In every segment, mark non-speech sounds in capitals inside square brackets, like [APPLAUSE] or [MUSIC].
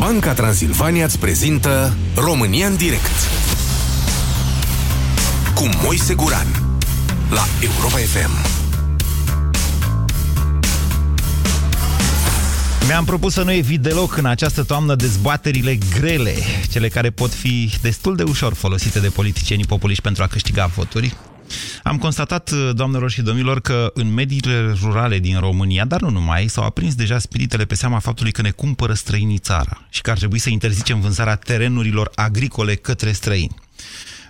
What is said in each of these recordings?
Banca Transilvania îți prezintă România în direct cu Moise Guran la Europa FM. Mi-am propus să nu evit deloc în această toamnă dezbaterile grele, cele care pot fi destul de ușor folosite de politicienii populiști pentru a câștiga voturi. Am constatat, doamnelor și domnilor, că în mediile rurale din România, dar nu numai, s-au aprins deja spiritele pe seama faptului că ne cumpără străinii țara și că ar trebui să interzicem vânzarea terenurilor agricole către străini.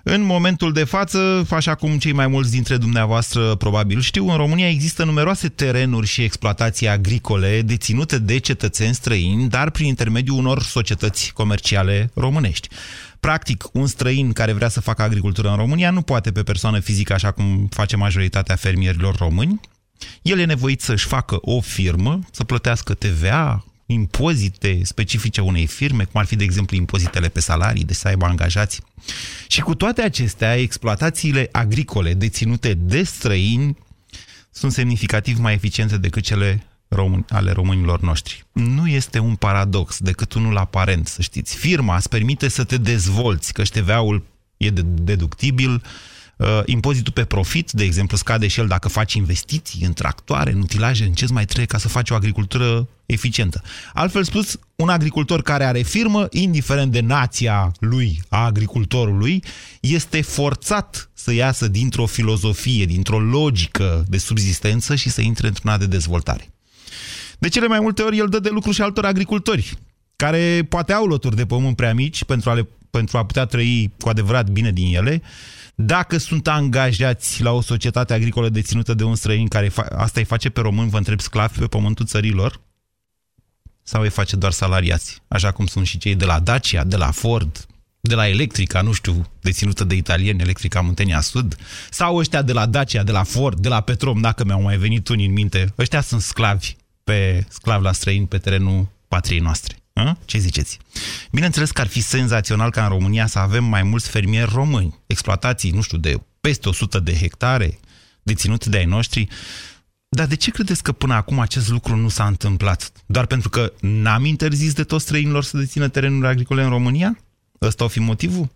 În momentul de față, așa cum cei mai mulți dintre dumneavoastră probabil știu, în România există numeroase terenuri și exploatații agricole deținute de cetățeni străini, dar prin intermediul unor societăți comerciale românești. Practic, un străin care vrea să facă agricultură în România nu poate pe persoană fizică, așa cum face majoritatea fermierilor români. El e nevoit să-și facă o firmă, să plătească TVA, impozite specifice unei firme, cum ar fi, de exemplu, impozitele pe salarii, de să aibă angajați. Și cu toate acestea, exploatațiile agricole deținute de străini sunt semnificativ mai eficiente decât cele români, ale românilor noștri. Nu este un paradox, decât unul aparent, să știți. Firma îți permite să te dezvolți, că TVA-ul e deductibil, Uh, impozitul pe profit, de exemplu, scade și el dacă faci investiții în tractoare, în utilaje, în ce mai trebuie ca să faci o agricultură eficientă. Altfel spus, un agricultor care are firmă, indiferent de nația lui, a agricultorului, este forțat să iasă dintr-o filozofie, dintr-o logică de subzistență și să intre într-una de dezvoltare. De cele mai multe ori el dă de lucru și altor agricultori, care poate au loturi de pământ prea mici pentru a, le, pentru a putea trăi cu adevărat bine din ele, dacă sunt angajați la o societate agricolă deținută de un străin care asta îi face pe român, vă întreb, sclavi pe pământul țărilor? Sau îi face doar salariați? Așa cum sunt și cei de la Dacia, de la Ford, de la Electrica, nu știu, deținută de italieni, Electrica Muntenia Sud, sau ăștia de la Dacia, de la Ford, de la Petrom, dacă mi-au mai venit unii în minte, ăștia sunt sclavi, pe sclavi la străini pe terenul patriei noastre. A? Ce ziceți? Bineînțeles că ar fi senzațional ca în România să avem mai mulți fermieri români, exploatații, nu știu, de peste 100 de hectare, deținute de ai noștri, dar de ce credeți că până acum acest lucru nu s-a întâmplat? Doar pentru că n-am interzis de toți străinilor să dețină terenuri agricole în România? Ăsta o fi motivul?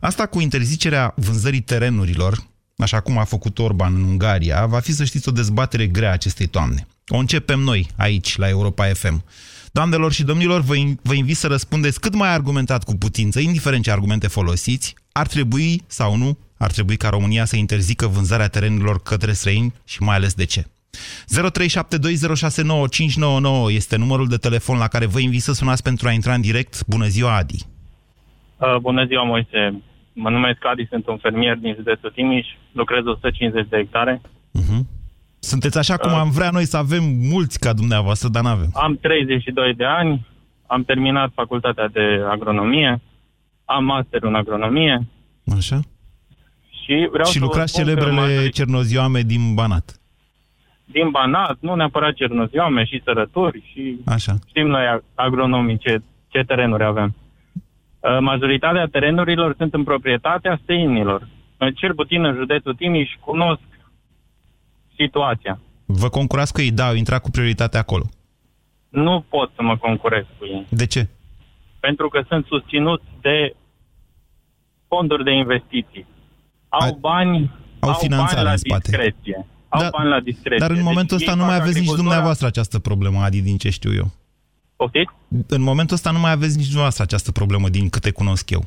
Asta cu interzicerea vânzării terenurilor, așa cum a făcut Orban în Ungaria, va fi, să știți, o dezbatere grea acestei toamne. O începem noi, aici, la Europa FM. Doamnelor și domnilor, vă, vă invit să răspundeți cât mai argumentat cu putință, indiferent ce argumente folosiți, ar trebui sau nu, ar trebui ca România să interzică vânzarea terenurilor către străini și mai ales de ce. 0372069599 este numărul de telefon la care vă invit să sunați pentru a intra în direct. Bună ziua, Adi! Uh, bună ziua, Moise! Mă numesc Adi, sunt un fermier din județul Timiș, lucrez 150 de hectare. Uh-huh. Sunteți așa cum uh. am vrea noi să avem mulți ca dumneavoastră, dar n-avem. Am 32 de ani, am terminat facultatea de agronomie, am master în agronomie. Așa. Și, vreau și lucrați celebrele majoric... cernozioame din Banat. Din Banat, nu neapărat cernozioame, și sărături și Așa. știm noi agronomii ce, ce terenuri avem. Uh, majoritatea terenurilor sunt în proprietatea străinilor. Cel puțin în județul Timiș cunosc situația. Vă concurați cu ei? Da, au intrat cu prioritate acolo. Nu pot să mă concurez cu ei. De ce? Pentru că sunt susținuți de fonduri de investiții. Au A, bani, au, au bani la în spate. discreție. Au da, bani la discreție. Dar în deci momentul ăsta nu mai aveți nici dumneavoastră această problemă, Adi, din ce știu eu. Poftiți? În momentul ăsta nu mai aveți nici dumneavoastră această problemă, din câte cunosc eu.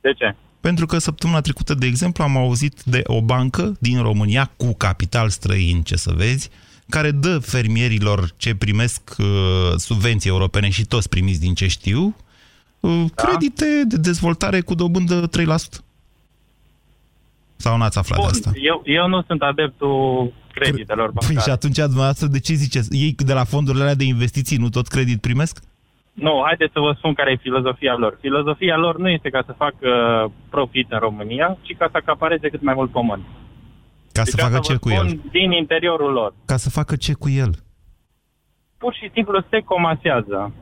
De ce? Pentru că săptămâna trecută, de exemplu, am auzit de o bancă din România cu capital străin, ce să vezi, care dă fermierilor ce primesc uh, subvenții europene și toți primiți din ce știu, uh, da. credite de dezvoltare cu dobândă 3%. Sau n-ați aflat Bun, de asta? Eu, eu nu sunt adeptul creditelor bancare. Păi și atunci, dumneavoastră, de ce ziceți? Ei de la fondurile alea de investiții nu tot credit primesc? Nu, haideți să vă spun care e filozofia lor. Filozofia lor nu este ca să facă profit în România, ci ca să acapareze cât mai mult pământ. Ca deci să facă ce cu el? din interiorul lor. Ca să facă ce cu el? Pur și simplu se comasează.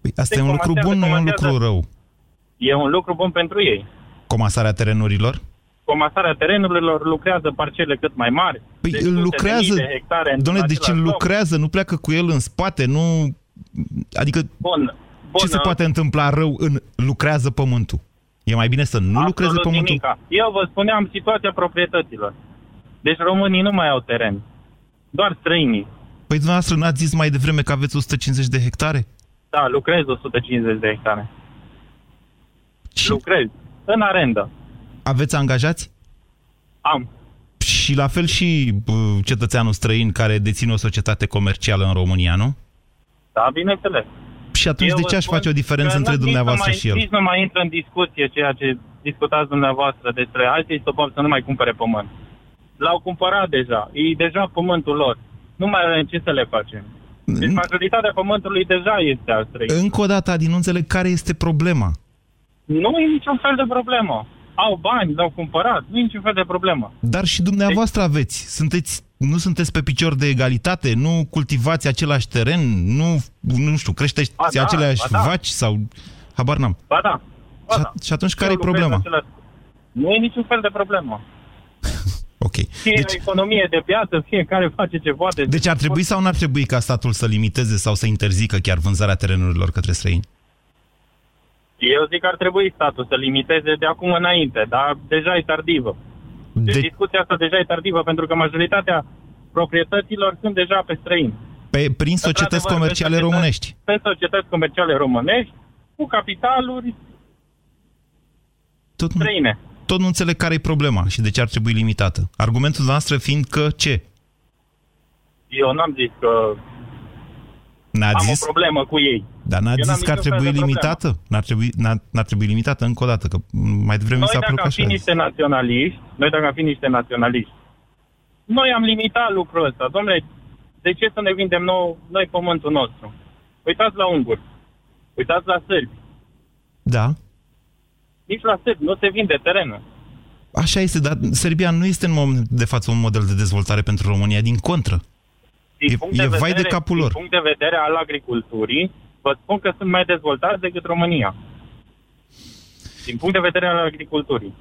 Păi asta se e un lucru bun, nu e un lucru rău? E un lucru bun pentru ei. Comasarea terenurilor? Comasarea terenurilor lucrează parcele cât mai mari. Păi îl lucrează, de hectare Doamne, deci îl lucrează, nu pleacă cu el în spate, nu Adică... Bun, Bună. Ce se poate întâmpla rău în lucrează pământul? E mai bine să nu Absolut lucreze pământul? Nimica. Eu vă spuneam situația proprietăților. Deci românii nu mai au teren. Doar străinii. Păi dumneavoastră n-ați zis mai devreme că aveți 150 de hectare? Da, lucrez 150 de hectare. Și Lucrez. În arendă. aveți angajați? Am. Și la fel și bă, cetățeanul străin care deține o societate comercială în România, nu? Da, bineînțeles. Și atunci Eu de vă ce aș spun face o diferență că între nici nu dumneavoastră mai, și el? Nici nu mai intră în discuție ceea ce discutați dumneavoastră despre alții stopăm să nu mai cumpere pământ. L-au cumpărat deja. E deja pământul lor. Nu mai avem ce să le facem. Deci majoritatea pământului deja este al străin. Încă o dată, Adi, nu înțeleg care este problema. Nu e niciun fel de problemă. Au bani, l-au cumpărat, nu e niciun fel de problemă. Dar și dumneavoastră aveți. Sunteți, nu sunteți pe picior de egalitate? Nu cultivați același teren? Nu, nu știu, creșteți Ba da, aceleași ba da. vaci? Sau... Habar n-am. Ba da. Ba Și, da. a- și atunci Eu care e lucrez problema? același- Nu e niciun fel de problemă. [LAUGHS] Ok. Fie Deci, o economie de piață, fiecare face ce poate. deci ar trebui sau n-ar trebui ca statul să limiteze sau să interzică chiar vânzarea terenurilor către străini? Eu zic că ar trebui statul să limiteze de acum înainte, dar deja e tardivă. Deci De, discuția asta deja e tardivă, pentru că majoritatea proprietăților sunt deja pe străini. pe, prin societăți Într-adevăr, comerciale pe societăți- românești. Pe societăți comerciale românești, cu capitaluri Tot nu, străine. tot nu înțeleg care e problema și de ce ar trebui limitată. Argumentul noastră fiind că ce? Eu n-am zis că N-ați am zis? o problemă cu ei. Dar n-ați Eu n-am zis că ar niciun fel trebui de problemă. limitată? N-ar trebui, n-ar, n-ar trebui limitată încă o dată, că mai devreme Noi s-a dacă părut am așa. fi niște naționaliști, noi dacă am fi niște naționaliști, noi am limitat lucrul ăsta. Domnule, de ce să ne vindem nou, noi pământul nostru? Uitați la unguri, uitați la sârbi. Da, Nici la sârbi nu se vinde terenul. așa este, dar Serbia nu este în moment de față un model de dezvoltare pentru România, din contră. Din E- punct e vai de vedere, capul lor. Din punct de vedere al agriculturii, vă spun că sunt mai dezvoltați decât România. Din punct de vedere al agriculturii.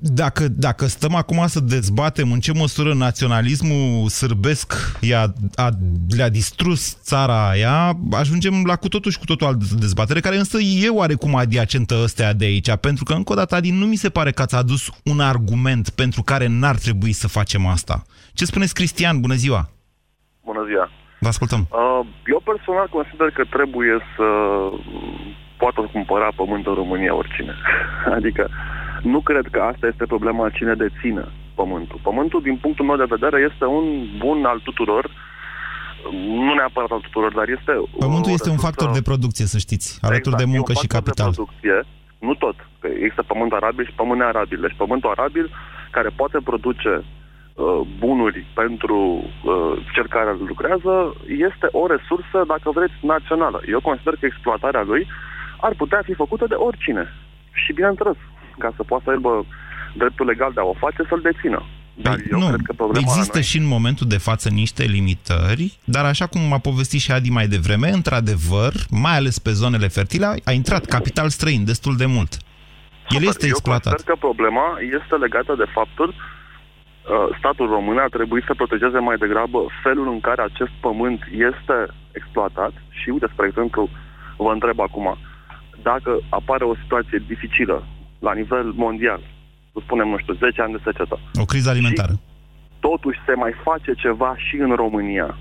Dacă, dacă stăm acum să dezbatem în ce măsură naționalismul sârbesc i-a, a, le-a distrus țara aia, ajungem la cu totul și cu totul altă dezbatere, care însă e oarecum adiacentă ăstea de aici, pentru că, încă o dată, Adi, nu mi se pare că ați adus un argument pentru care n-ar trebui să facem asta. Ce spuneți, Cristian? Bună ziua! Bună ziua. Vă ascultăm. Uh, Eu personal consider că trebuie să mm, poată cumpăra pământ în România oricine. [LAUGHS] Adică nu cred că asta este problema cine deține pământul. Pământul, din punctul meu de vedere, este un bun al tuturor, nu neapărat al tuturor, dar este... Pământul o este un resursă- factor de producție, să știți, alături de Exact, e muncă un și factor capital. De producție, nu tot. Că există pământ arabil și pământ nearabil. Deci pământul arabil care poate produce uh, bunuri pentru uh, cel care îl lucrează este o resursă, dacă vreți, națională. Eu consider că exploatarea lui ar putea fi făcută de oricine. Și bineînțeles, ca să poată să aibă dreptul legal de a o face, să-l dețină. Dar Păi, eu nu, cred că problema la există noi... și în momentul de față niște limitări, dar așa cum a povestit și Adi mai devreme, într-adevăr, mai ales pe zonele fertile, a intrat capital străin destul de mult. El este Eu exploatat. consider că problema este legată de faptul uh, statul român ar trebui să protejeze mai degrabă felul în care acest pământ este exploatat și, uite, spre exemplu, vă întreb acum, dacă apare o situație dificilă la nivel mondial, să spunem, nu știu, 10 ani de secetă, O criză alimentară. totuși se mai face ceva și în România.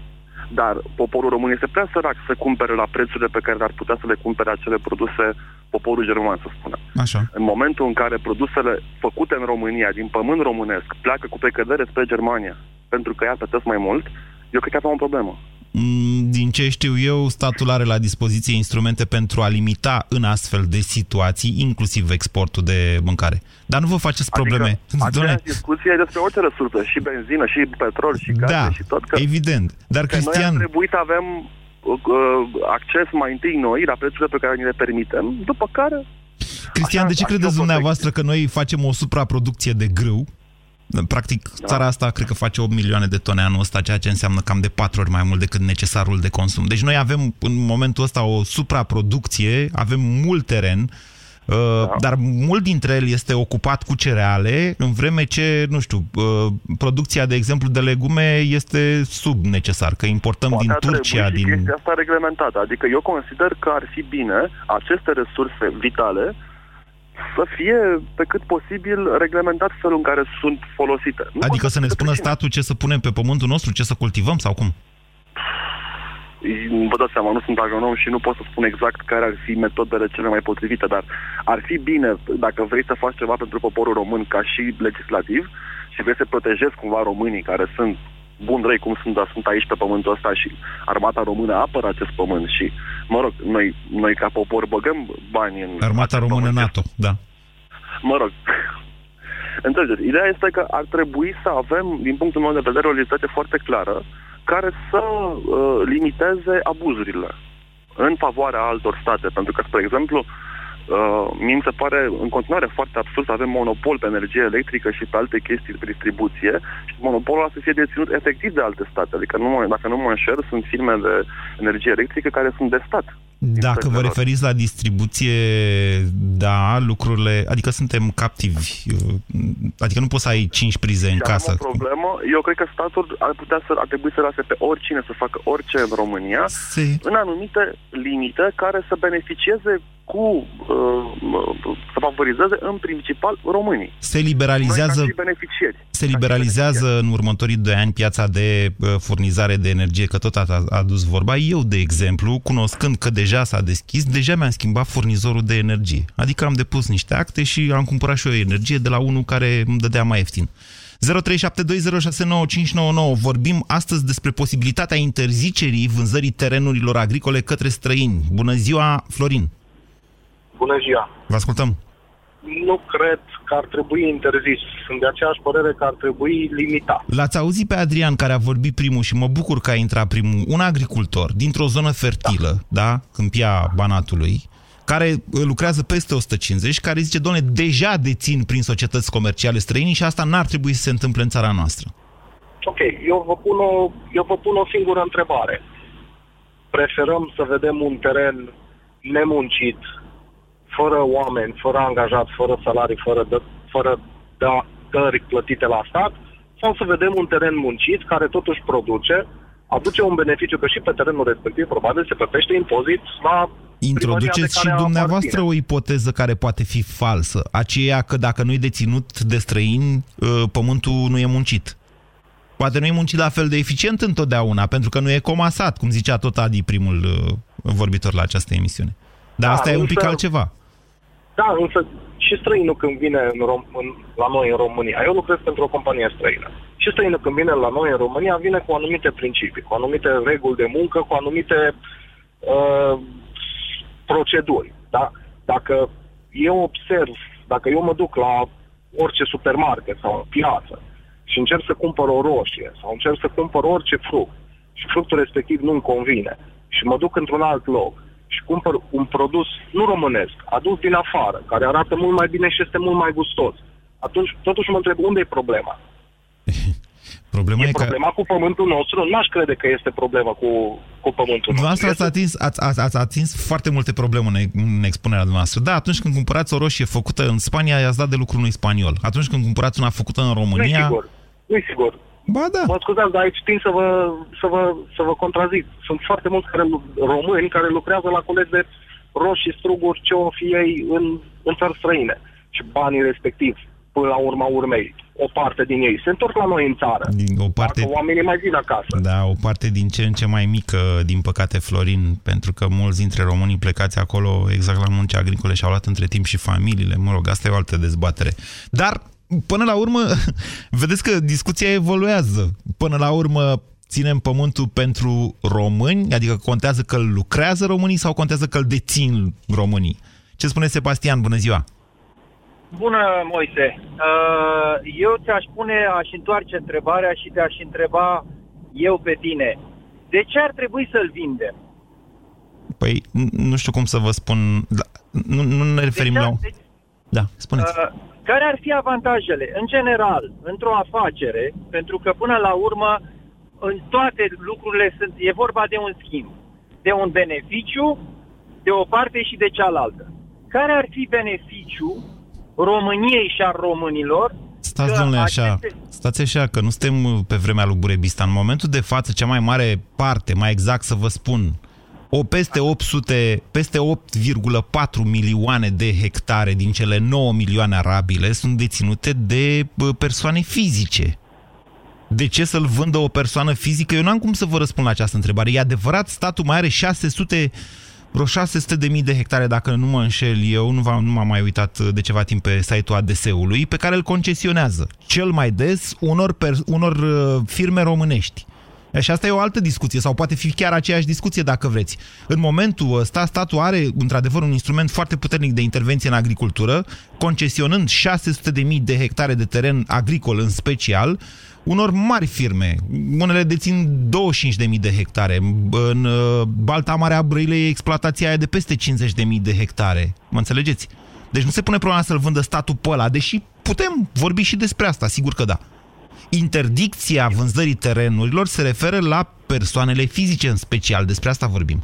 Dar poporul român este prea sărac să cumpere la prețurile pe care ar putea să le cumpere acele produse poporul german, să spunem. Așa. În momentul în care produsele făcute în România, din pământ românesc, pleacă cu precădere spre Germania, pentru că ea plătesc mai mult, eu cred că avem o problemă. Mm, Din ce știu eu, statul are la dispoziție instrumente pentru a limita în astfel de situații, inclusiv exportul de mâncare. Dar nu vă faceți probleme. Adică, [LAUGHS] Doamne, aceeași discuție e despre orice resursă, și benzină, și petrol, și gaze, da, și tot. Că, evident. Dar, că noi Cristian, ar trebui să avem uh, acces mai întâi noi la prețurile pe care ni le permitem, după care Cristian, Așa, de ce așa credeți o dumneavoastră că noi facem o supraproducție de grâu? Practic, Da. țara asta cred că face 8 milioane de tone anul ăsta, ceea ce înseamnă cam de 4 ori mai mult decât necesarul de consum. Deci noi avem în momentul ăsta o supraproducție, avem mult teren, Uh, da. Dar mult dintre el este ocupat cu cereale, în vreme ce, nu știu, uh, producția, de exemplu, de legume este sub necesar, că importăm Poate din Turcia. Și din... chestia asta reglementată. Adică eu consider că ar fi bine aceste resurse vitale să fie pe cât posibil reglementat felul în care sunt folosite. Nu adică să ne spună statul ce să punem pe pământul nostru, ce să cultivăm sau cum? vă dați seama, nu sunt agronom și nu pot să spun exact care ar fi metodele cele mai potrivite, dar ar fi bine, dacă vrei să faci ceva pentru poporul român ca și legislativ și vrei să protejezi cumva românii care sunt bun răi cum sunt, dar sunt aici pe pământul ăsta și armata română apără acest pământ și, mă rog, noi, noi ca popor băgăm bani în... Armata română pământ. NATO, da. Mă rog, [LAUGHS] Înțelegeți, ideea este că ar trebui să avem, din punctul meu de vedere, o legislație foarte clară care să uh, limiteze abuzurile în favoarea altor state. Pentru că, spre exemplu, uh, mi se pare în continuare foarte absurd să avem monopol pe energie electrică și pe alte chestii de distribuție și monopolul ăla să fie deținut efectiv de alte state. Adică, nu mă, dacă nu mă înșer, sunt firme de energie electrică care sunt de stat. Dacă vă referiți la distribuție, da, lucrurile, adică suntem captivi, adică nu poți să ai cinci prize în casă. o problemă, eu cred că statul ar putea să, ar trebui să lase pe oricine să facă orice în România, Se... în anumite limite care să beneficieze cu, uh, să favorizeze în principal românii. Se liberalizează, beneficiari. se liberalizează în următorii doi ani piața de uh, furnizare de energie, că tot a adus vorba. Eu, de exemplu, cunoscând că deja s-a deschis, deja mi-am schimbat furnizorul de energie. Adică am depus niște acte și am cumpărat și o energie de la unul care îmi dădea mai ieftin. 0372069599. Vorbim astăzi despre posibilitatea interzicerii vânzării terenurilor agricole către străini. Bună ziua, Florin! Bună ziua! Vă ascultăm! Nu cred că ar trebui interzis. Sunt de aceeași părere că ar trebui limitat. L-ați auzit pe Adrian care a vorbit primul și mă bucur că a intrat primul, un agricultor dintr-o zonă fertilă, da, da Câmpia Banatului, care lucrează peste 150, care zice, doamne, deja dețin prin societăți comerciale străini și asta n-ar trebui să se întâmple în țara noastră. Ok, eu vă pun o, eu vă pun o singură întrebare. Preferăm să vedem un teren nemuncit, fără oameni, fără angajați, fără salarii, fără, dă, fără da, dări plătite la stat, sau să vedem un teren muncit care totuși produce, aduce un beneficiu că și pe terenul respectiv probabil se plătește impozit la Introduceți și dumneavoastră aparține. o ipoteză care poate fi falsă, aceea că dacă nu e deținut de străini, ă, pământul nu e muncit. Poate nu e muncit la fel de eficient întotdeauna, pentru că nu e comasat, cum zicea tot Adi, primul ă, vorbitor la această emisiune. Dar da, asta e un pic altceva. Da, însă și străinul când vine în Rom- în, la noi în România, eu lucrez pentru o companie străină, și străinul când vine la noi în România vine cu anumite principii, cu anumite reguli de muncă, cu anumite uh, proceduri. Da? Dacă eu observ, dacă eu mă duc la orice supermarket sau piață și încerc să cumpăr o roșie sau încerc să cumpăr orice fruct și fructul respectiv nu-mi convine și mă duc într-un alt loc și cumpăr un produs nu românesc, adus din afară, care arată mult mai bine și este mult mai gustos, atunci totuși mă întreb unde e problema. [LAUGHS] Problema e, e problema că... cu pământul nostru? N-aș crede că este problema cu, cu pământul nostru. Ați atins, ați, ați, ați atins foarte multe probleme în, în expunerea noastră. Da, atunci când cumpărați o roșie făcută în Spania, i-ați dat de lucru unui spaniol. Atunci când cumpărați una făcută în România... Nu sigur. nu sigur. Ba da. Mă scuzați, dar aici tind să vă, să vă, să vă contrazic. Sunt foarte mulți care, români care lucrează la colegi de roșii, struguri, ce o fi ei în, în țări străine. Și banii respectivi, până la urma urmei, o parte din ei se întorc la noi în țară. Din, o parte, Dacă oamenii mai vin acasă. Da, o parte din ce în ce mai mică, din păcate, Florin, pentru că mulți dintre românii plecați acolo exact la munci agricole și-au luat între timp și familiile. Mă rog, asta e o altă dezbatere. Dar până la urmă, [LAUGHS] vedeți că discuția evoluează. Până la urmă, ținem pământul pentru români? Adică contează că îl lucrează românii sau contează că îl dețin românii? Ce spune Sebastian? Bună ziua! Bună, Moise! Uh, eu ți-aș pune, aș întoarce întrebarea și te-aș întreba eu pe tine. De ce ar trebui să-l vindem? Păi, nu știu cum să vă spun. Nu, nu ne referim deci, la... Deci, da, spuneți. Uh, care ar fi avantajele? În general, într-o afacere, pentru că până la urmă, în toate lucrurile sunt, e vorba de un schimb, de un beneficiu, de o parte și de cealaltă. care ar fi beneficiu României și a românilor Stați, domnule, așa, aceste... stați așa, că nu suntem pe vremea lui Burebista. În momentul de față, cea mai mare parte, mai exact să vă spun, o peste 800, peste 8,4 milioane de hectare din cele 9 milioane arabile sunt deținute de persoane fizice. De ce să-l vândă o persoană fizică? Eu n-am cum să vă răspund la această întrebare. E adevărat, statul mai are 600 vreo 600 de mii de hectare, dacă nu mă înșel eu, nu, nu m-am mai uitat de ceva timp pe site-ul ADS-ului, pe care îl concesionează cel mai des unor, unor uh, firme românești. Și asta e o altă discuție, sau poate fi chiar aceeași discuție dacă vreți. În momentul ăsta, statul are într-adevăr un instrument foarte puternic de intervenție în agricultură, concesionând 600.000 de hectare de teren agricol în special, unor mari firme. Unele dețin 25.000 de hectare. În uh, Balta Marea Brăilei exploatația aia de peste 50.000 de hectare. Mă înțelegeți? Deci nu se pune problema să-l vândă statul pe ăla, deși putem vorbi și despre asta, sigur că da. Interdicția vânzării terenurilor se referă la persoanele fizice în special, despre asta vorbim.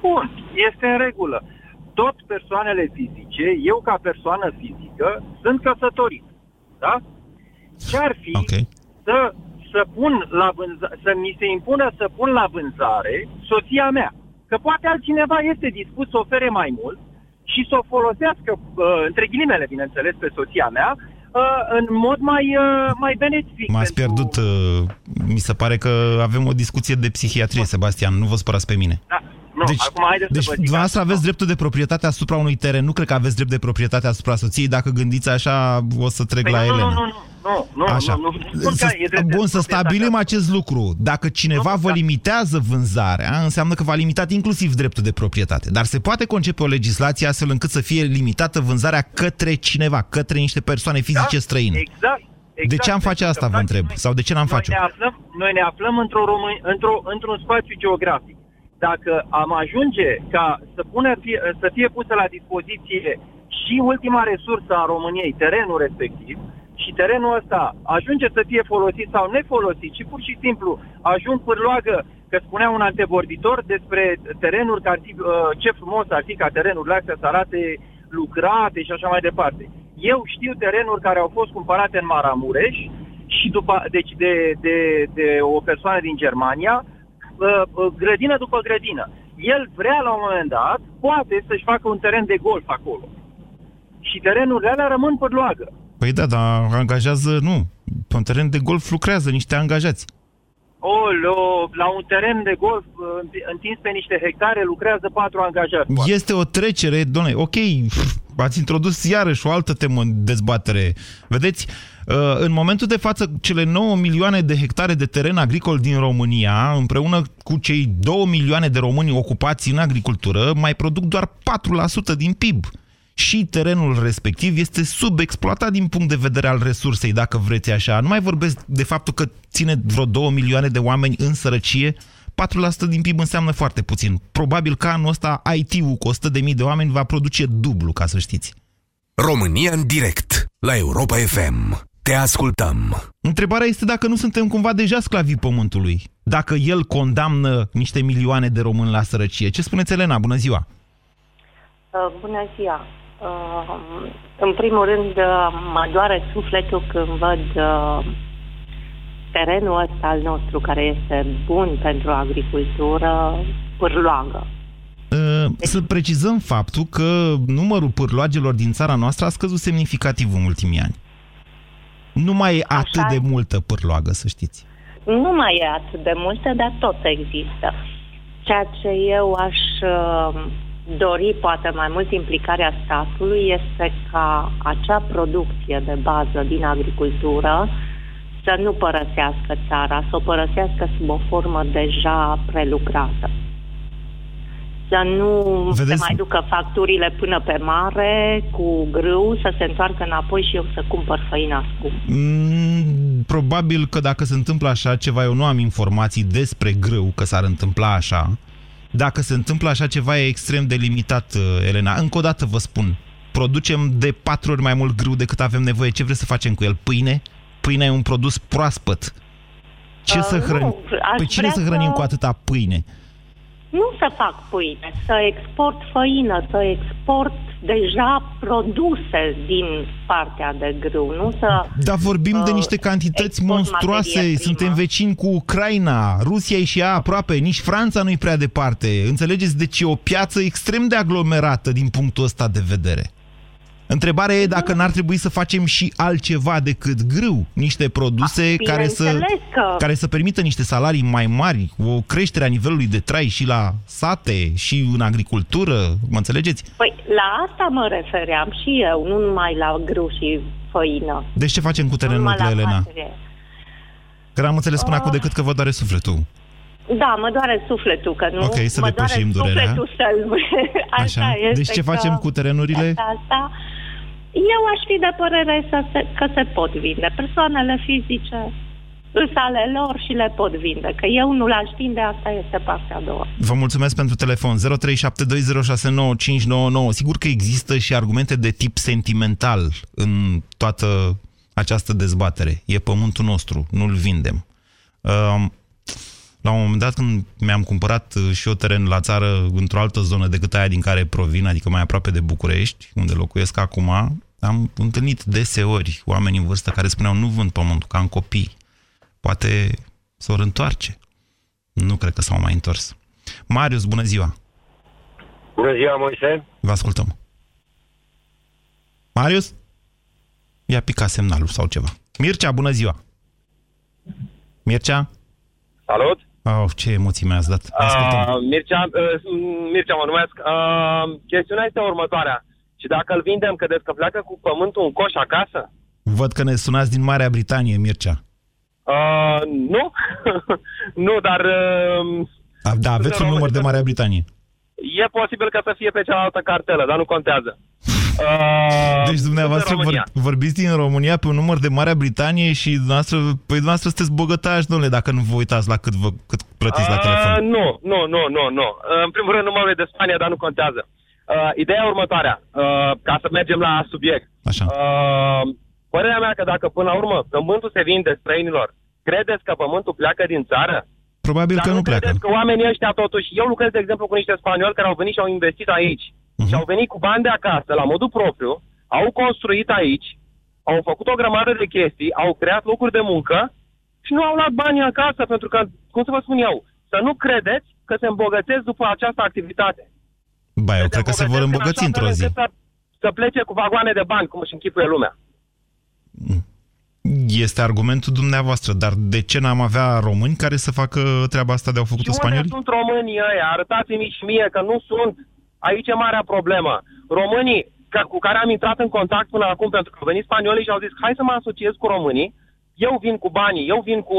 Bun, este în regulă. Tot persoanele fizice, eu ca persoană fizică, sunt căsătorit. Da? Ce ar fi okay să, să pun la vânzare, să mi se impună să pun la vânzare soția mea. Că poate altcineva este dispus să ofere mai mult și să o folosească, uh, între ghilimele, bineînțeles, pe soția mea, uh, în mod mai, uh, mai benefic. M-ați pentru... pierdut. Mi se pare că avem o discuție de psihiatrie, Sebastian. Nu vă spărați pe mine. Da. Nu, deci, acum haideți deci să vă dumneavoastră aveți dreptul de proprietate asupra unui teren. Nu cred că aveți drept de proprietate asupra soției. Dacă gândiți așa, o să trec păi la nu, Elena. Nu, nu, nu. Nu, nu, Așa. nu, nu, să, Bun, să stabilim acest lucru. Dacă cineva nu, vă da. limitează vânzarea, înseamnă că v-a limitat inclusiv dreptul de proprietate. Dar se poate concepe o legislație astfel încât să fie limitată vânzarea către cineva, către niște persoane fizice da, străine. Exact. Exact, de ce am face asta, vă întreb? Sau de ce n-am face? Noi ne aflăm, noi ne aflăm într-o Român, într-o, într-un spațiu geografic. Dacă am ajunge ca să, pune, să fie pusă la dispoziție și ultima resursă a României, terenul respectiv, și terenul ăsta ajunge să fie folosit sau nefolosit și pur și simplu ajung pârloagă, că spunea un antevorbitor despre terenuri, că ar fi, uh, ce frumos ar fi ca terenurile astea să arate lucrate și așa mai departe. Eu știu terenuri care au fost cumpărate în Maramureș și după, deci de, de, de o persoană din Germania, uh, uh, grădină după grădină. El vrea la un moment dat, poate să-și facă un teren de golf acolo. Și terenurile alea rămân pârloagă. Păi da, dar angajează, nu. Pe un teren de golf lucrează niște angajați. Olo, la un teren de golf întins pe niște hectare lucrează patru angajați. Este o trecere, doamne, ok, ați introdus iarăși o altă temă în dezbatere. Vedeți, uh, în momentul de față, cele 9 milioane de hectare de teren agricol din România, împreună cu cei 2 milioane de români ocupați în agricultură, mai produc doar 4% din PIB și terenul respectiv este subexploatat din punct de vedere al resursei, dacă vreți așa. Nu mai vorbesc de faptul că ține vreo 2 milioane de oameni în sărăcie, 4% din PIB înseamnă foarte puțin. Probabil că anul ăsta IT-ul cu 100.000 de oameni va produce dublu, ca să știți. România în direct, la Europa FM. Te ascultăm. Întrebarea este dacă nu suntem cumva deja sclavii pământului. Dacă el condamnă niște milioane de români la sărăcie. Ce spuneți, Elena? Bună ziua! Uh, bună ziua! Uh, în primul rând, uh, mă doare sufletul când văd uh, terenul ăsta al nostru, care este bun pentru agricultură, pârloagă. Deci... Să precizăm faptul că numărul pârloagelor din țara noastră a scăzut semnificativ în ultimii ani. Nu mai e atât Așa... de multă pârloagă, să știți. Nu mai e atât de multă, dar tot există. Ceea ce eu aș dori poate mai mult implicarea statului este ca acea producție de bază din agricultură să nu părăsească țara, să o părăsească sub o formă deja prelucrată. Să nu Vedeți? se mai ducă facturile până pe mare cu grâu, să se întoarcă înapoi și eu să cumpăr făina scump. Mm, probabil că dacă se întâmplă așa ceva, eu nu am informații despre grâu că s-ar întâmpla așa, dacă se întâmplă așa ceva, e extrem de limitat, uh, Elena. Încă o dată vă spun, producem de patru ori mai mult grâu decât avem nevoie. Ce vreți să facem cu el? Pâine? Pâinea e un produs proaspăt. Ce uh, să hrănim? Pe cine să hrănim să... cu atâta pâine? nu să fac pâine, să export făină, să export deja produse din partea de grâu, nu să... Dar vorbim uh, de niște uh, cantități monstruoase, suntem vecini cu Ucraina, Rusia e și ea aproape, nici Franța nu-i prea departe. Înțelegeți? Deci e o piață extrem de aglomerată din punctul ăsta de vedere. Întrebarea e dacă n-ar trebui să facem și altceva decât grâu, niște produse care să, că... care să permită niște salarii mai mari, o creștere a nivelului de trai și la sate și în agricultură, mă înțelegeți? Păi la asta mă refeream și eu, nu numai la grâu și făină. Deci ce facem cu terenurile, Elena? Că n-am înțeles până uh... acum decât că vă doare sufletul. Da, mă doare sufletul, că nu Ok, să mă depășim doare durerea. sufletul să [LAUGHS] Așa. Așa. este Deci ce că facem cu terenurile? Asta, asta, eu aș fi de părere să se, că se pot vinde. Persoanele fizice îs ale lor și le pot vinde. Că eu nu l-aș vinde, asta este partea a doua. Vă mulțumesc pentru telefon. 0372069599. Sigur că există și argumente de tip sentimental în toată această dezbatere. E pământul nostru, nu-l vindem. Uh, la un moment dat, când mi-am cumpărat uh, și eu teren la țară într-o altă zonă decât aia din care provin, adică mai aproape de București, unde locuiesc acum, am întâlnit deseori oameni în vârstă care spuneau nu vând pământul, ca în copii. Poate s-or întoarce. Nu cred că s-au mai întors. Marius, bună ziua! Bună ziua, Moise! Vă ascultăm. Marius? I-a picat semnalul sau ceva. Mircea, bună ziua! Mircea? Salut! Oh, ce emoții mi-ați dat. Uh, Mircea, uh, Mircea mă numesc. Uh, chestiunea este următoarea. Și dacă îl vindem, credeți că pleacă cu pământul în coș acasă? Văd că ne sunați din Marea Britanie, Mircea. Uh, nu, [LAUGHS] nu, dar... Uh, da, aveți un număr de Marea Britanie. E posibil că să fie pe cealaltă cartelă, dar nu contează. Uh, deci dumneavoastră vor, vorbiți din România pe un număr de Marea Britanie și dumneavoastră, păi dumneavoastră sunteți bogătași, domnule, dacă nu vă uitați la cât, vă, cât plătiți uh, la telefon. Nu, nu, nu, nu, nu. În primul rând numărul e de Spania, dar nu contează. Uh, ideea următoarea, uh, ca să mergem la subiect. Așa. Uh, părerea mea că dacă până la urmă pământul se vinde străinilor, credeți că pământul pleacă din țară? Probabil Dar că nu, nu pleacă. credeți că oamenii ăștia totuși, eu lucrez de exemplu cu niște spanioli care au venit și au investit aici. Uh-huh. Și au venit cu bani de acasă, la modul propriu, au construit aici, au făcut o grămadă de chestii, au creat locuri de muncă și nu au luat banii acasă, pentru că, cum să vă spun eu, să nu credeți că se îmbogățesc după această activitate. Ba, eu cred că se vor îmbogăți într-o zi. Să, să plece cu vagoane de bani, cum își închipuie lumea. Este argumentul dumneavoastră, dar de ce n-am avea români care să facă treaba asta de au făcut și spanioli? sunt românii ăia? Arătați-mi și mie că nu sunt. Aici e marea problemă. Românii ca, cu care am intrat în contact până acum, pentru că au venit spaniolii și au zis hai să mă asociez cu românii, eu vin cu banii, eu vin cu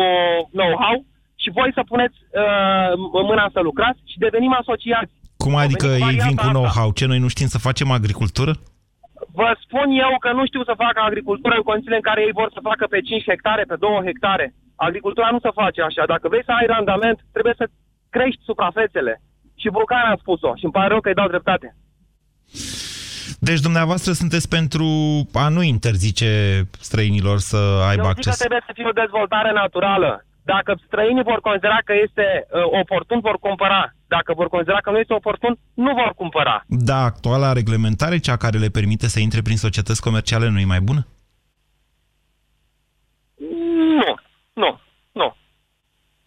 know-how și voi să puneți uh, mâna să lucrați și devenim asociați. Cum adică ei vin cu know-how? Ce, noi nu știm să facem agricultură? Vă spun eu că nu știu să facă agricultură în condițiile în care ei vor să facă pe 5 hectare, pe 2 hectare. Agricultura nu se face așa. Dacă vrei să ai randament, trebuie să crești suprafețele. Și Vulcan a spus-o și îmi pare rău că îi dau dreptate. Deci dumneavoastră sunteți pentru a nu interzice străinililor să aibă Eu acces? zic că trebuie să fie o dezvoltare naturală. Dacă străinii vor considera că este uh, oportun, vor cumpăra. Dacă vor considera că nu este oportun, nu vor cumpăra. Da, actuala reglementare, cea care le permite să intre prin societăți comerciale, nu e mai bună? Nu, nu, nu.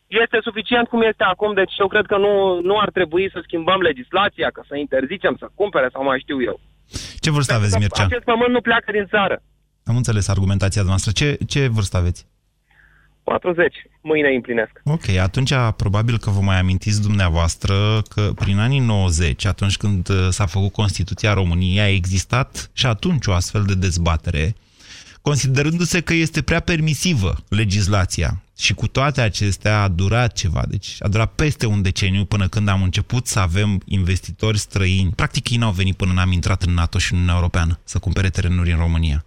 Este suficient cum este acum, deci eu cred că nu, nu ar trebui să schimbăm legislația, că să interzicem să cumpere sau mai știu eu. Ce vârstă aveți, Mircea? Acest pământ nu pleacă din țară. Am înțeles argumentația noastră. Ce, ce vârstă aveți? 40. Mâine împlinesc. Ok, atunci probabil că vă mai amintiți dumneavoastră că prin anii 90, atunci când uh, s-a făcut Constituția României, a existat și atunci o astfel de dezbatere, considerându-se că este prea permisivă legislația. Și cu toate acestea a durat ceva, deci a durat peste un deceniu până când am început să avem investitori străini. Practic ei n-au venit până n-am intrat în NATO și în Uniunea Europeană să cumpere terenuri în România.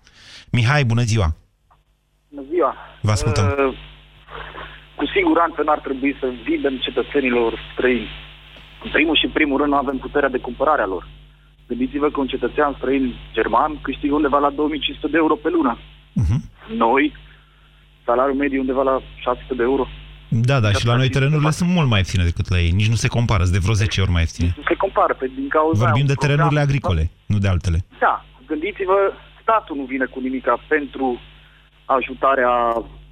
Mihai, bună ziua! Bună ziua! Vă ascultăm! Uh, cu siguranță n-ar trebui să vindem cetățenilor străini. În primul și în primul rând nu avem puterea de cumpărare a lor. Gândiți-vă că un cetățean străin german câștigă undeva la 2500 de euro pe lună. Uh-huh. Noi, salariul mediu undeva la 600 de euro. Da, da, și la noi terenurile sunt mult mai ieftine decât la ei. Nici nu se compară, sunt de vreo 10 ori mai ieftine. Nu se compară, pe din cauza... Vorbim un de program- terenurile agricole, nu de altele. Da, gândiți-vă, statul nu vine cu nimica pentru ajutarea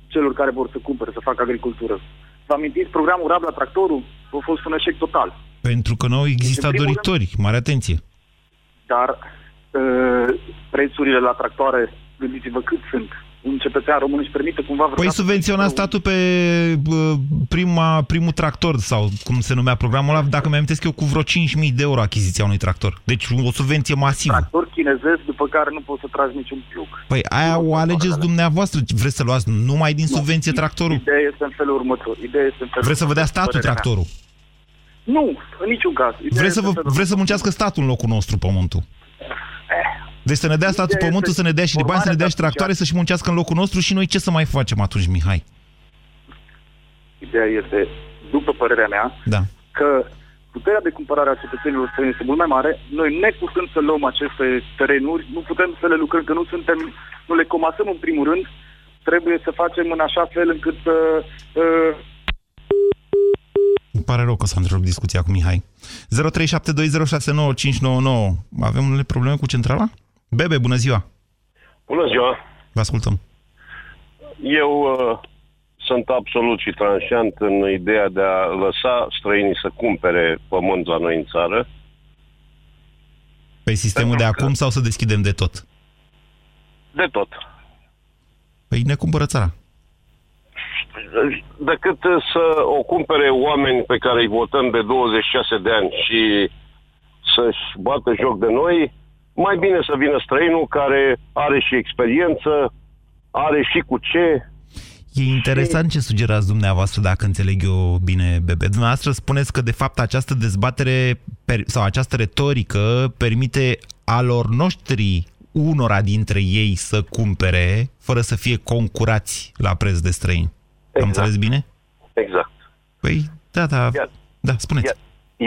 celor care vor să cumpere, să facă agricultură. Vă amintiți, programul Rabla Tractorul a fost un eșec total. Pentru că nu au existat În primul doritori. Mare atenție. Dar uh, prețurile la tractoare, gândiți-vă cât sunt. Un cetățean român își permite cumva... Păi vreodată- subvenționa statul pe bă, prima, primul tractor sau cum se numea programul ăla, dacă mi-am eu, cu vreo 5.000 de euro achiziția unui tractor. Deci o subvenție masivă. Tractor chinezesc după care nu poți să tragi niciun plug. Păi aia o alegeți dumneavoastră. Vreți să luați numai din subvenție tractorul? Ideea este în felul următor. Ideea este în felul Vreți să vă dea următor, statul părerea mea. tractorul? Nu, în niciun caz. Ideea Vreți să, este vă, în felul vreți să muncească statul în locul nostru pământul? Deci să ne dea statul Ideea pământul, este să ne dea și de bani, să ne dea și formarea tractoare, să-și muncească în locul nostru și noi ce să mai facem atunci, Mihai? Ideea este, după părerea mea, Da. că puterea de cumpărare a cetățenilor străini este mult mai mare. Noi, neputând să luăm aceste terenuri, nu putem să le lucrăm, că nu suntem, nu le comasăm în primul rând, trebuie să facem în așa fel încât să... Uh, Îmi pare rău că s-a întrerupt discuția cu Mihai. 0372069599. Avem unele probleme cu centrala? Bebe, bună ziua! Bună ziua! Vă ascultăm. Eu uh, sunt absolut și tranșant în ideea de a lăsa străinii să cumpere pământ la noi în țară. Pe sistemul de acum sau să deschidem de tot? De tot. Păi ne cumpără țara. Decât uh, să o cumpere oameni pe care îi votăm de 26 de ani și să-și bată joc de noi, mai bine să vină străinul care are și experiență, are și cu ce, E interesant ce sugerați dumneavoastră, dacă înțeleg eu bine, Bebe. Dumneavoastră spuneți că, de fapt, această dezbatere per- sau această retorică permite alor noștri unora dintre ei să cumpere fără să fie concurați la preț de străini. Am înțeles bine? exact. Păi, da, da, Iar, da, spuneți. iar,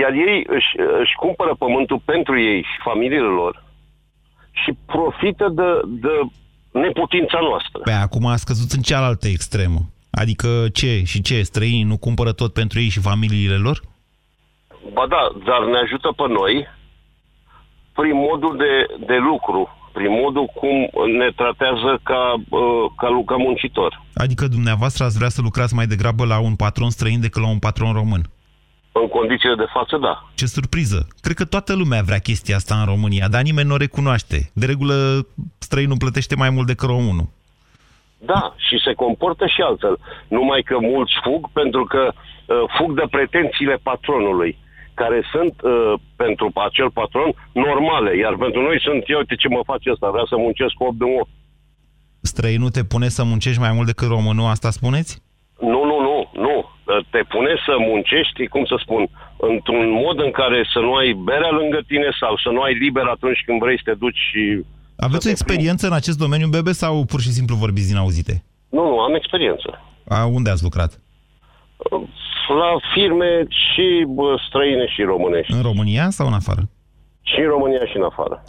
iar ei își, își cumpără pământul pentru ei și familiile lor și profită de, de neputința noastră. Pe acum a scăzut în cealaltă extremă. Adică ce? Și ce? Străinii nu cumpără tot pentru ei și familiile lor? Ba da, dar ne ajută pe noi prin modul de, de lucru, prin modul cum ne tratează ca, uh, ca, lu- ca muncitor. Adică dumneavoastră ați vrea să lucrați mai degrabă la un patron străin decât la un patron român. În condițiile de față, da. Ce surpriză! Cred că toată lumea vrea chestia asta în România, dar nimeni nu o recunoaște. De regulă, străinul plătește mai mult decât românul. Da, și se comportă și altfel. Numai că mulți fug pentru că uh, fug de pretențiile patronului, care sunt uh, pentru acel patron normale, iar pentru noi sunt, eu uite ce mă face ăsta, vrea să muncesc cu 8 de 8. Străinul te pune să muncești mai mult decât românul, asta spuneți? Nu, nu, nu, nu. Te pune să muncești, cum să spun, într-un mod în care să nu ai berea lângă tine sau să nu ai liber atunci când vrei să te duci și... Aveți o experiență în acest domeniu, Bebe, sau pur și simplu vorbiți din auzite? Nu, nu, am experiență. A, unde ați lucrat? La firme și bă, străine și românești. În România sau în afară? Și în România și în afară.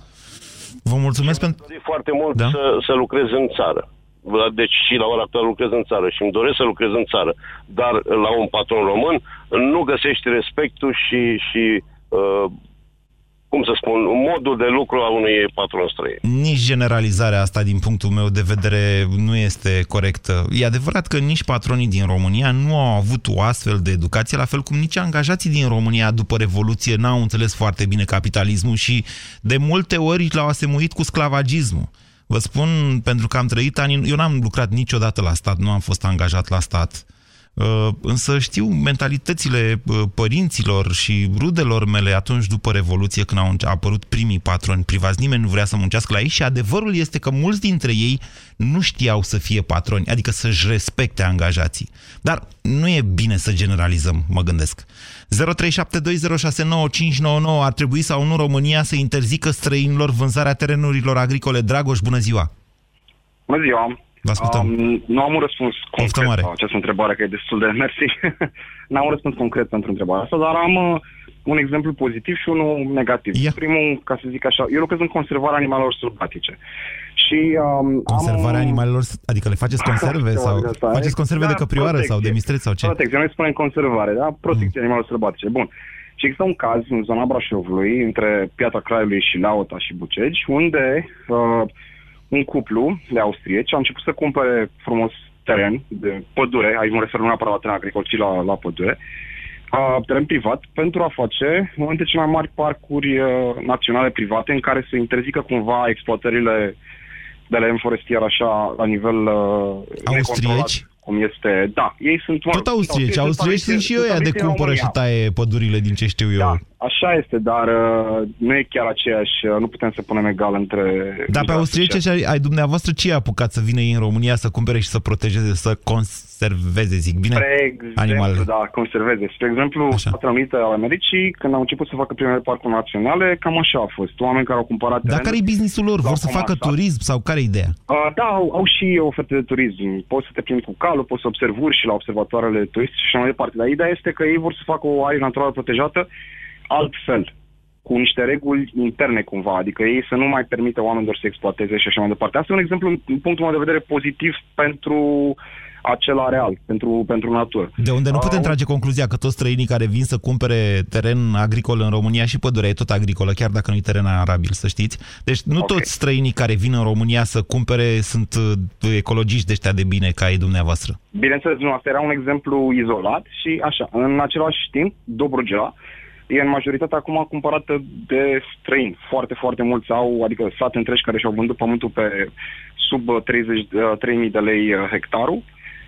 Vă mulțumesc pentru... Îmi foarte mult Da? să, să lucrez în țară. Deci și la ora actuală lucrez în țară și îmi doresc să lucrez în țară. Dar la un patron român nu găsești respectul și, și uh, cum să spun, modul de lucru a unui patron străin. Nici generalizarea asta, din punctul meu de vedere, nu este corectă. E adevărat că nici patronii din România nu au avut o astfel de educație, la fel cum nici angajații din România după Revoluție n-au înțeles foarte bine capitalismul și de multe ori l-au asemuit cu sclavagismul. Vă spun, pentru că am trăit ani... Eu n-am lucrat niciodată la stat, nu am fost angajat la stat. Uh, Însă știu mentalitățile uh, părinților și rudelor mele atunci după Revoluție, când au înce- apărut primii patroni privați. Nimeni nu vrea să muncească la ei și adevărul este că mulți dintre ei nu știau să fie patroni, adică să-și respecte angajații. Dar nu e bine să generalizăm, mă gândesc. 0372069599 ar trebui sau nu România să interzică străinilor vânzarea terenurilor agricole. Dragoș, bună ziua! Bună ziua! Vă ascultăm. Um, nu am un răspuns concret mare. la această întrebare, că e destul de mersi. [LAUGHS] N-am un răspuns concret pentru întrebarea asta, dar am uh, un exemplu pozitiv și unul negativ. Ia. Primul, ca să zic așa, eu lucrez în conservarea animalelor sălbatice. Și um, Conservarea am... animalelor, adică le faceți conserve Ceva [LAUGHS] sau de asta. faceți conserve Da, de căprioară sau de protecție. mistreț sau ce? Protecție, noi spunem conservare, da? Protecție mm. animalelor sălbatice. Bun. Și există un caz în zona Brașovului, între Piatra Craiului și Laota și Bucegi, unde uh, un cuplu de austrieci a început să cumpere frumos teren de pădure, aici mă refer nu neapărat la teren agricol, ci la, la pădure, uh, teren privat, pentru a face unul dintre cele mai mari parcuri uh, naționale private în care să interzică cumva exploatările de lemn forestier așa la nivel uh, necontrolat, Austrieci? cum este, da, ei sunt... mă rog, Tot austrieci, austrieci sunt și ăia de stabiliți în cumpără și România. taie pădurile din ce știu eu. Da, așa este, dar uh, nu e chiar aceeași, uh, nu putem să punem egal între... Dar pe între austrieci asociații. așa, ai dumneavoastră ce i-a apucat să vină ei în România să cumpere și să protejeze, să conserveze, zic bine, Spre exemplu, animalele? da, conserveze. Spre exemplu, Statele Unite ale Americii, când au început să facă primele parcuri naționale, cam așa a fost. Oameni care au cumpărat Dar teren, care e businessul lor? Vor l-au să facă comasat. turism sau care e ideea? Uh, da, au, au și oferte de turism. Poți să te plimbi cu calul, poți să observi urși la observatoarele turistice și așa mai departe. Dar ideea este că ei vor să facă o arie naturală protejată altfel cu niște reguli interne cumva, adică ei să nu mai permită oamenilor să exploateze și așa mai departe. Asta e un exemplu, din punctul meu de vedere, pozitiv pentru acel areal, pentru, pentru natură. De unde nu putem Uh, trage concluzia că toți străinii care vin să cumpere teren agricol în România și pădurea e tot agricolă, chiar dacă nu e teren arabil, să știți. Deci nu Ok. toți străinii care vin în România să cumpere sunt uh, ecologiști de ăștia de bine ca ei dumneavoastră. Bineînțeles, nu, asta era un exemplu izolat și așa, în același timp, Dobrogea e în majoritatea acum cumpărată de străini. Foarte, foarte mulți au, adică sate întregi care și-au vândut pământul pe sub uh, 30, uh, 3000 de lei uh, hectarul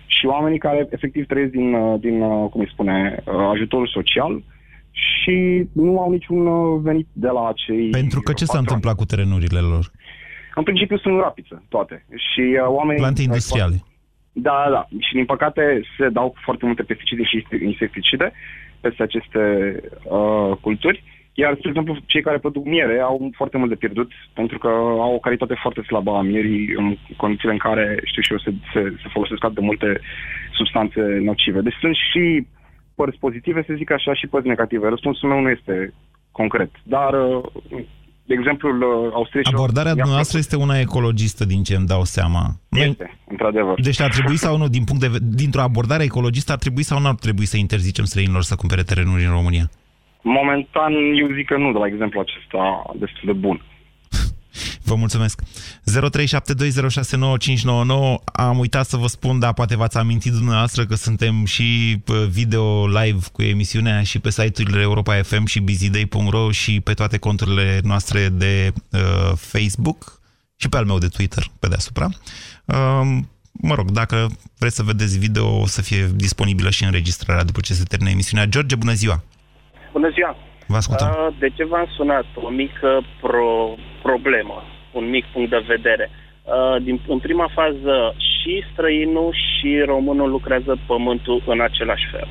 și oamenii care efectiv trăiesc din, uh, din uh, cum îi spune, uh, ajutorul social și nu au niciun uh, venit de la acei Pentru că ce s-a patroni. întâmplat cu terenurile lor? În principiu sunt rapiță, toate. Și uh, oamenii... Plante industriale. Da, da, da. Și din păcate se dau foarte multe pesticide și insecticide peste aceste uh, culturi. Iar, spre exemplu, cei care produc miere au foarte mult de pierdut pentru că au o calitate foarte slabă a mierii în condițiile în care, știu și eu, se, se, se folosesc atât de multe substanțe nocive. Deci sunt și părți pozitive, să zic așa, și părți negative. Răspunsul meu nu este concret. Dar, uh, de exemplu, austriecilor... Abordarea dumneavoastră este una ecologistă, din ce îmi dau seama. Noi- Este, într-adevăr. Deci ar trebui sau nu, din punct de vedere, dintr-o abordare ecologistă, ar trebui sau nu ar trebui să interzicem străinilor să cumpere terenuri în România? Momentan, eu zic că nu, de la exemplu acesta destul de bun. Vă mulțumesc. 0372069599. Am uitat să vă spun, dar poate v-ați amintit dumneavoastră că suntem și pe video live cu emisiunea și pe site-urile Europa FM și busyday.ro și pe toate conturile noastre de uh, Facebook și pe al meu de Twitter pe deasupra. Uh, mă rog, dacă vreți să vedeți video, o să fie disponibilă și înregistrarea după ce se termină emisiunea. George, bună ziua! Bună ziua! Vă ascultăm. Uh, De ce v-am sunat? O mică pro- problemă, un mic punct de vedere. Uh, Din, în prima fază, și străinul și românul lucrează pământul în același fel.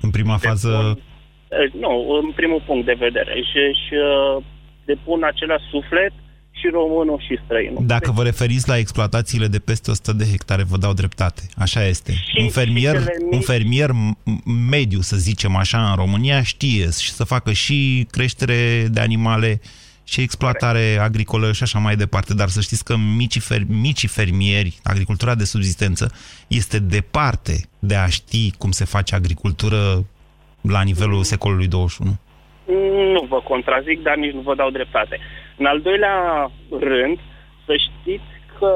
În prima fază... Uh, Nu, în primul punct de vedere. Și își uh, depun același suflet și românul și străinul. Dacă vă referiți la exploatațiile de peste 100 de hectare, vă dau dreptate. Așa este. Și- un fermier, și cele mici- un fermier m- mediu, să zicem așa, în România, știe și să facă și creștere de animale și exploatare agricolă și așa mai departe. Dar să știți că micii, fer- micii fermieri, agricultura de subzistență, este departe de a ști cum se face agricultură la nivelul secolului 21. Nu vă contrazic, dar nici nu vă dau dreptate. În al doilea rând, să știți că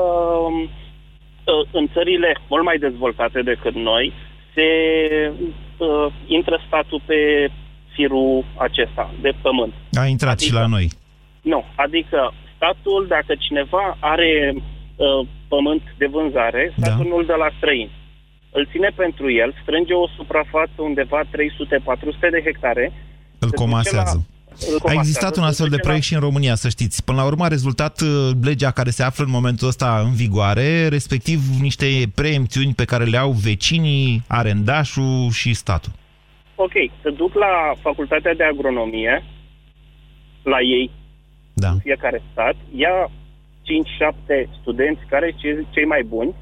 um, uh, în țările mult mai dezvoltate decât noi, se uh, intră statul pe firul acesta de pământ. A intrat și la noi. Nu, adică statul, dacă cineva are uh, pământ de vânzare, statul Da. nu-l dă la străin. Îl ține pentru el, strânge o suprafață undeva 300-400 de hectare, Îl se duce comasează. îl A comasează, existat un se astfel de duce la- proiect și în România, să știți. Până la urmă a rezultat uh, legea care se află în momentul ăsta în vigoare, respectiv niște preemțiuni pe care le au vecinii, arendașul și statul. Ok, se duc la facultatea de agronomie, la ei, Da. în fiecare stat, ia 5-7 studenți care cei, cei mai buni,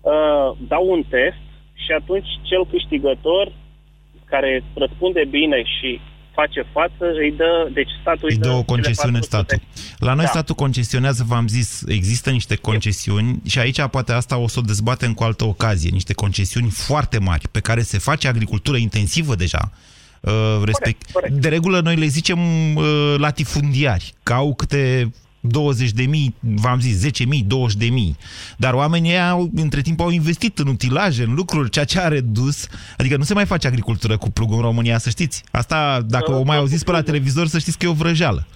uh, dau un test și atunci cel câștigător care răspunde bine și face față, îi dă, deci statul îi, îi dă, dă o concesiune statul. La noi Da. statul concesionează, v-am zis, există niște concesiuni și aici poate asta o să o dezbatem cu altă ocazie, niște concesiuni foarte mari pe care se face agricultură intensivă deja. Uh, respect... corect. De regulă noi le zicem uh, latifundiari, că au câte 20 de mii, v-am zis, 10 mii, 20 de mii. Dar oamenii ăia au, între timp au investit în utilaje, în lucruri, ceea ce a redus. Adică nu se mai face agricultură cu plug în România, să știți. Asta, dacă o mai auziți pe la televizor, să știți că e o vrăjeală.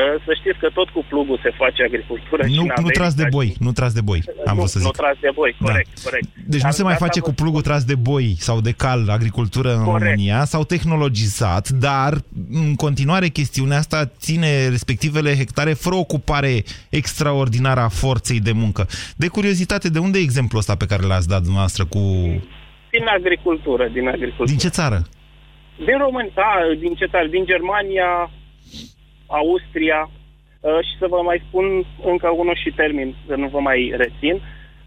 Uh, Să știți că tot cu plugul se face agricultură și Nu, în nu America tras de și- boi, nu tras de boi, am nu, vrut să nu zic. tras de boi, Da. corect, corect. Deci nu Dar se mai de asta face vă cu plugul tras de boi sau de cal agricultură în Corect. România, s-au tehnologizat, dar în continuare chestiunea asta ține respectivele hectare fără ocupare extraordinară a forței de muncă. De curiozitate, de unde e exemplul ăsta pe care l-ați dat dumneavoastră cu... Din agricultură, din agricultură. Din ce țară? Din România, da, din ce țară? Din Germania, Austria uh, și să vă mai spun încă unul și termin, să nu vă mai rețin.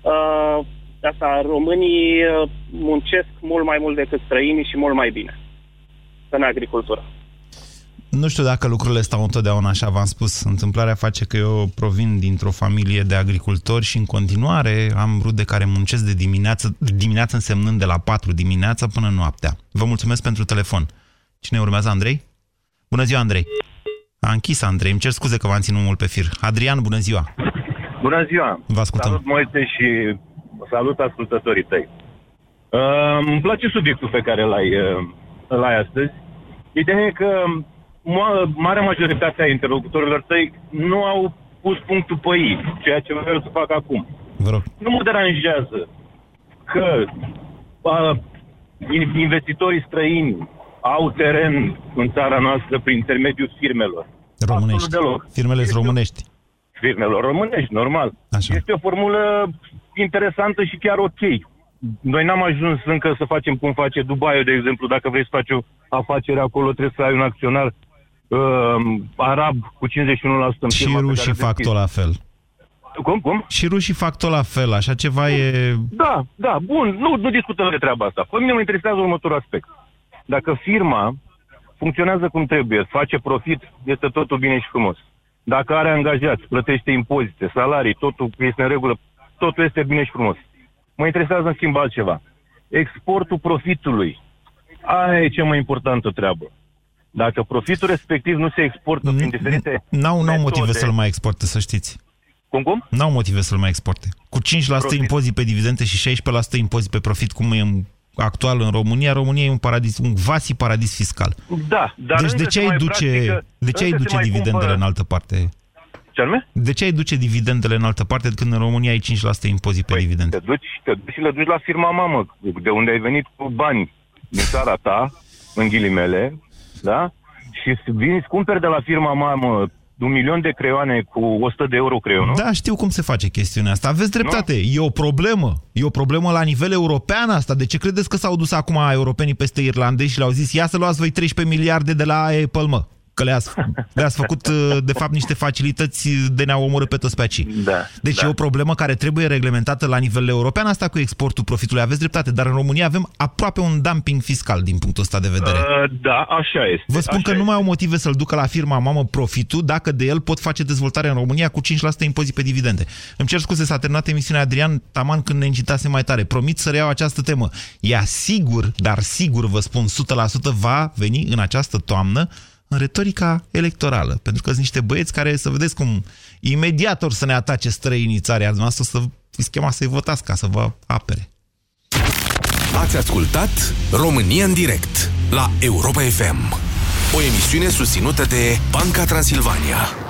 Uh, asta, românii uh, muncesc mult mai mult decât străinii și mult mai bine în agricultură. Nu știu dacă lucrurile stau întotdeauna așa, v-am spus. Întâmplarea face că eu provin dintr-o familie de agricultori și în continuare am rude care muncesc de dimineață, dimineață însemnând de la 4 dimineața până noaptea. Vă mulțumesc pentru telefon. Cine urmează, Andrei? Bună ziua, Andrei. A închis Andrei, îmi cer scuze că v-am ținut mult pe fir. Adrian, bună ziua. Bună ziua! Vă ascultăm. Salut, Moise, și salut ascultătorii tăi. Uh, îmi place subiectul pe care l-ai, uh, l-ai astăzi. Ideea e că ma- marea majoritate a interlocutorilor tăi nu au pus punctul pe ei, ceea ce vreau să fac acum. Vă rog. Nu mă deranjează că uh, in- investitorii străini au teren în țara noastră prin intermediul firmelor. Românești. Absolut deloc. Firmele sunt românești. firmelor românești, normal. Așa. Este o formulă interesantă și chiar ok. Noi n-am ajuns încă să facem cum face Dubai, de exemplu. Dacă vrei să faci o afacere acolo, trebuie să ai un acționar uh, arab cu 51% în Și firma pe rușii care fac deschizi. tot la fel. Cum, cum? Și rușii fac tot la fel. Așa ceva e... Da, da, bun, nu, nu discutăm de treaba asta. Pe mine mă interesează următorul aspect. Dacă firma funcționează cum trebuie, face profit, este totul bine și frumos. Dacă are angajați, plătește impozite, salarii, totul este în regulă, totul este bine și frumos. Mă interesează în schimb altceva. Exportul profitului. Aia e cea mai importantă treabă. Dacă profitul respectiv nu se exportă prin diferite N-au, n-au motive metode- să-l mai exporte, să știți. Cum, cum? N-au motive să-l mai exporte. Cu 5% Profit. impozit pe dividende și 16% impozit pe profit, cum e în, actual în România, România e un paradis, un vasi paradis fiscal. Da, dar deci de încă ce se ai mai duce, practică- de ce ai încă se duce mai dividendele cumpără- în altă parte? Ce anume? De ce ai duce dividendele în altă parte când în România ai 5% impozit pe dividende? Te duci, te duci și le duci la firma mamă, de unde ai venit cu bani din țara ta, în ghilimele, da? Și vin, îți cumperi de la firma mamă un milion de creioane cu 100 de euro creionul. Da, știu cum se face chestiunea asta. Aveți dreptate. E o problemă. E o problemă la nivel european asta. De ce credeți că s-au dus acum europenii peste irlandezi și le-au zis ia să luați voi 13 miliarde de la Apple, mă? Că le-ați, le-ați făcut, [LAUGHS] uh, de fapt, niște facilități de ne-au omorât pe toți pe aici. Da, Deci da. e o problemă care trebuie reglementată la nivel european, asta cu exportul profitului. Aveți dreptate, dar în România avem aproape un dumping fiscal din punctul ăsta de vedere. Uh, da, așa este. Vă spun așa că nu mai au motive să-l ducă la firma mamă profitul dacă de el pot face dezvoltare în România cu 5% impozit pe dividende. Îmi cer scuze, s-a terminat emisiunea Adrian Taman când ne incitase mai tare. Promit să reiau această temă. Ea sigur, dar sigur vă spun 100% va veni în această toamnă în retorica electorală. Pentru că sunt niște băieți care, să vedeți cum imediat or să ne atace străinii țarea noastră, să fiți chemați să-i votați ca să vă apere. Ați ascultat România în direct la Europa FM, o emisiune susținută de Banca Transilvania.